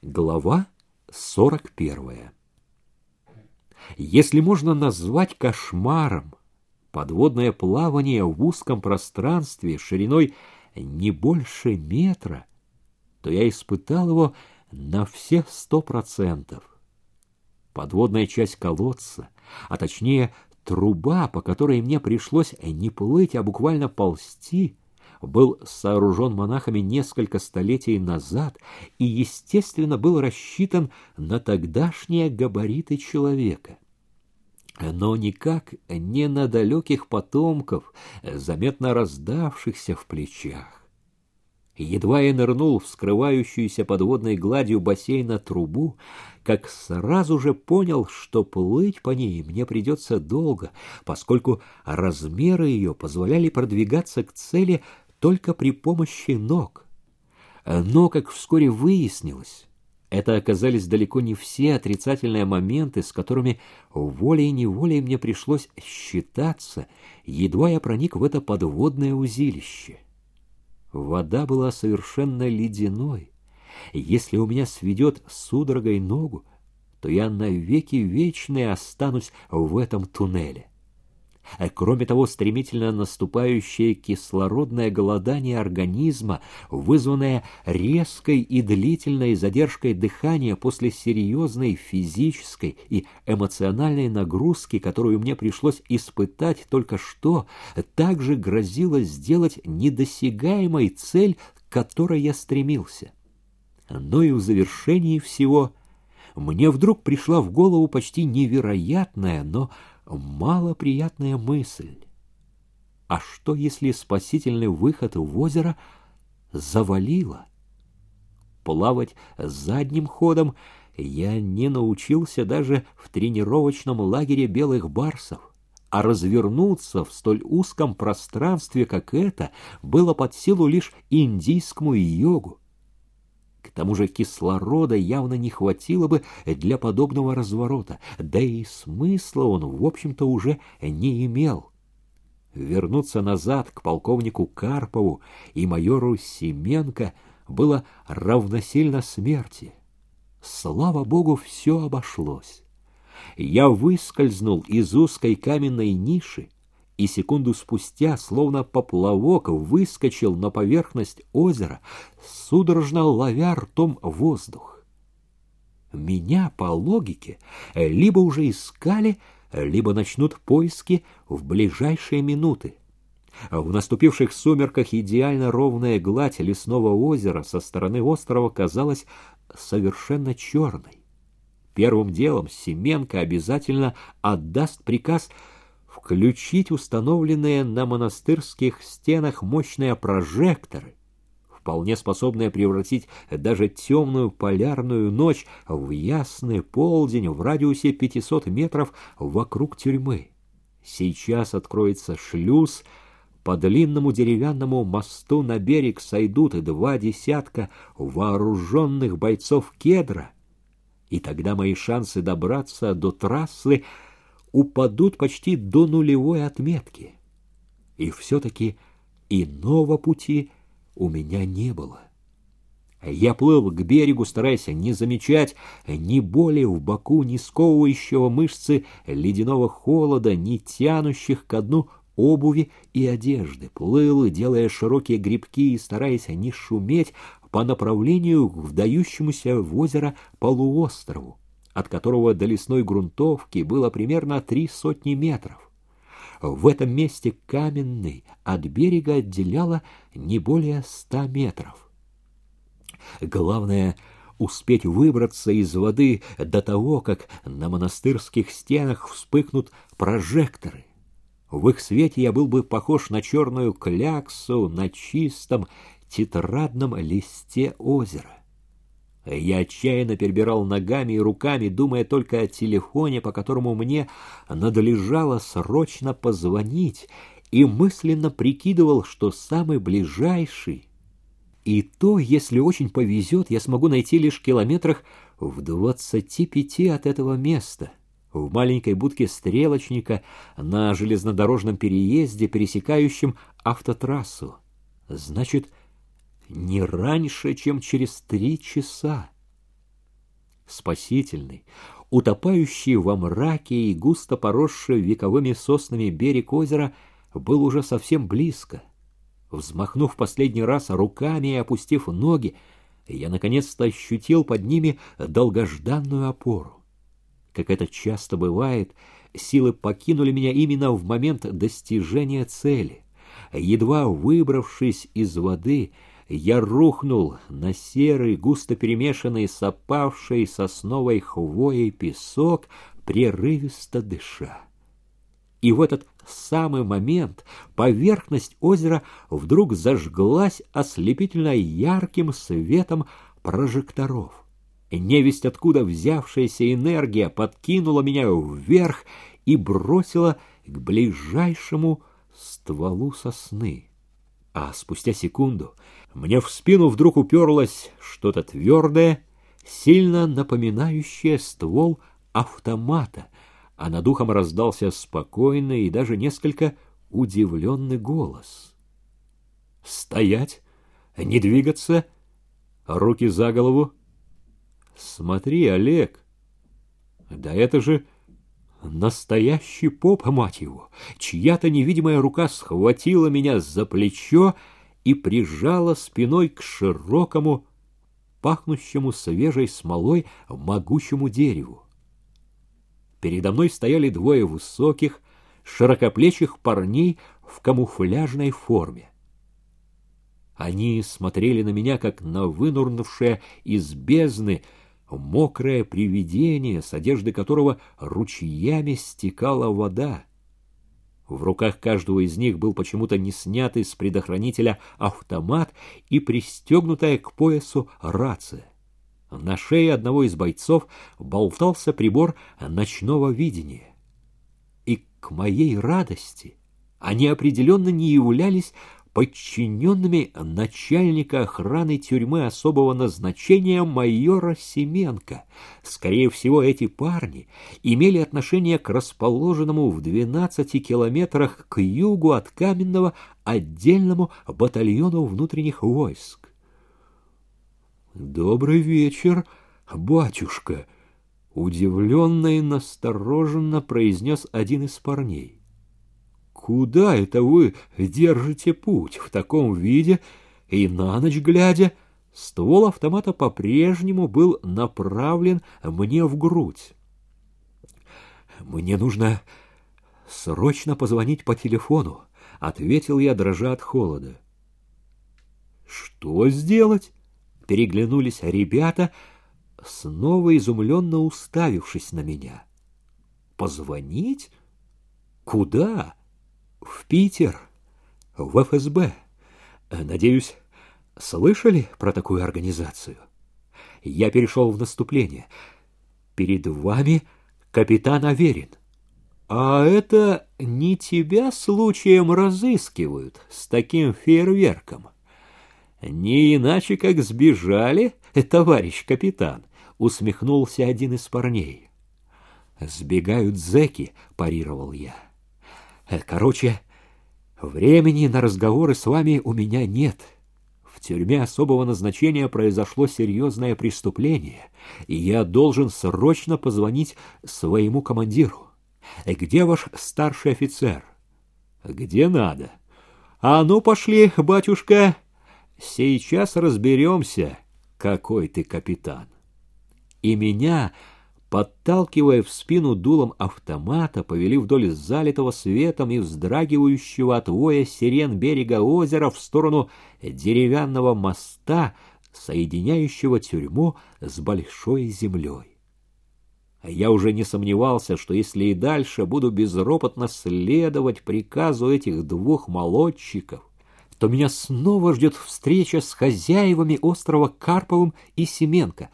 Глава 41. Если можно назвать кошмаром подводное плавание в узком пространстве шириной не больше метра, то я испытал его на все сто процентов. Подводная часть колодца, а точнее труба, по которой мне пришлось не плыть, а буквально ползти — был сооружен монахами несколько столетий назад и, естественно, был рассчитан на тогдашние габариты человека. Но никак не на далеких потомков, заметно раздавшихся в плечах. Едва я нырнул в скрывающуюся подводной гладью бассейна трубу, как сразу же понял, что плыть по ней мне придется долго, поскольку размеры ее позволяли продвигаться к цели только при помощи ног. Но, как вскоре выяснилось, это оказались далеко не все отрицательные моменты, с которыми волей-неволей мне пришлось считаться, едва я проник в это подводное узилище. Вода была совершенно ледяной. Если у меня сведет судорогой ногу, то я навеки вечные останусь в этом туннеле. А кроме того, стремительно наступающее кислородное голодание организма, вызванное резкой и длительной задержкой дыхания после серьезной физической и эмоциональной нагрузки, которую мне пришлось испытать только что, также грозило сделать недосягаемой цель, к которой я стремился. Но и в завершении всего мне вдруг пришла в голову почти невероятная, но малоприятная мысль. А что, если спасительный выход в озеро завалило? Плавать задним ходом я не научился даже в тренировочном лагере белых барсов, а развернуться в столь узком пространстве, как это, было под силу лишь индийскому йогу. Тому же кислорода явно не хватило бы для подобного разворота, да и смысла он, в общем-то, уже не имел. Вернуться назад к полковнику Карпову и майору Семенко было равносильно смерти. Слава богу, все обошлось. Я выскользнул из узкой каменной ниши, и секунду спустя, словно поплавок, выскочил на поверхность озера, судорожно ловя ртом воздух. Меня, по логике, либо уже искали, либо начнут поиски в ближайшие минуты. В наступивших сумерках идеально ровная гладь лесного озера со стороны острова казалась совершенно черной. Первым делом Семенко обязательно отдаст приказ — включить установленные на монастырских стенах мощные прожекторы, вполне способные превратить даже темную полярную ночь в ясный полдень в радиусе 500 метров вокруг тюрьмы. Сейчас откроется шлюз, по длинному деревянному мосту на берег сойдут два десятка вооруженных бойцов кедра, и тогда мои шансы добраться до трассы — упадут почти до нулевой отметки. И все-таки иного пути у меня не было. Я плыл к берегу, стараясь не замечать ни боли в боку, ни сковывающего мышцы ледяного холода, ни тянущих ко дну обуви и одежды. Плыл, делая широкие грибки и стараясь не шуметь по направлению к вдающемуся в озеро полуострову от которого до лесной грунтовки было примерно три сотни метров. В этом месте каменный от берега отделяло не более ста метров. Главное — успеть выбраться из воды до того, как на монастырских стенах вспыхнут прожекторы. В их свете я был бы похож на черную кляксу на чистом тетрадном листе озера. Я отчаянно перебирал ногами и руками, думая только о телефоне, по которому мне надлежало срочно позвонить, и мысленно прикидывал, что самый ближайший. И то, если очень повезет, я смогу найти лишь километрах в двадцати пяти от этого места, в маленькой будке стрелочника на железнодорожном переезде, пересекающем автотрассу. Значит, не раньше, чем через три часа. спасительный, утопающий во мраке и густо поросший вековыми соснами берег озера был уже совсем близко. Взмахнув последний раз руками и опустив ноги, я наконец-то ощутил под ними долгожданную опору. Как это часто бывает, силы покинули меня именно в момент достижения цели. Едва выбравшись из воды, я рухнул на серый, густо перемешанный с опавшей сосновой хвоей песок, прерывисто дыша. И в этот самый момент поверхность озера вдруг зажглась ослепительно ярким светом прожекторов. Невесть откуда взявшаяся энергия подкинула меня вверх и бросила к ближайшему стволу сосны. А спустя секунду мне в спину вдруг уперлось что-то твердое, сильно напоминающее ствол автомата, а над ухом раздался спокойный и даже несколько удивленный голос. «Стоять! Не двигаться! Руки за голову!» «Смотри, Олег! Да это же настоящий поп, мать его! Чья-то невидимая рука схватила меня за плечо и прижала спиной к широкому, пахнущему свежей смолой могучему дереву. Передо мной стояли двое высоких, широкоплечих парней в камуфляжной форме. Они смотрели на меня, как на вынурнувшее из бездны мокрое привидение, с одежды которого ручьями стекала вода. В руках каждого из них был почему-то не снятый с предохранителя автомат и пристегнутая к поясу рация. На шее одного из бойцов болтался прибор ночного видения. И к моей радости они определенно не являлись подчиненными начальника охраны тюрьмы особого назначения майора Семенко. Скорее всего, эти парни имели отношение к расположенному в 12 километрах к югу от Каменного отдельному батальону внутренних войск. «Добрый вечер, батюшка!» Удивленно и настороженно произнес один из парней. Куда это вы держите путь в таком виде и на ночь глядя? Ствол автомата по-прежнему был направлен мне в грудь. Мне нужно срочно позвонить по телефону, ответил я, дрожа от холода. Что сделать? Переглянулись ребята, снова изумленно уставившись на меня. Позвонить? Куда? В Питер, в ФСБ. Надеюсь, слышали про такую организацию? Я перешел в наступление. Перед вами капитан Аверин. А это не тебя случаем разыскивают с таким фейерверком? Не иначе, как сбежали, товарищ капитан, усмехнулся один из парней. Сбегают зэки, парировал я. Короче, времени на разговоры с вами у меня нет. В тюрьме особого назначения произошло серьезное преступление, и я должен срочно позвонить своему командиру. Где ваш старший офицер? Где надо. А ну, пошли, батюшка. Сейчас разберемся, какой ты капитан. И меня подталкивая в спину дулом автомата, повели вдоль залитого светом и вздрагивающего от воя сирен берега озера в сторону деревянного моста, соединяющего тюрьму с большой землей. Я уже не сомневался, что если и дальше буду безропотно следовать приказу этих двух молодчиков, то меня снова ждет встреча с хозяевами острова Карповым и Семенко,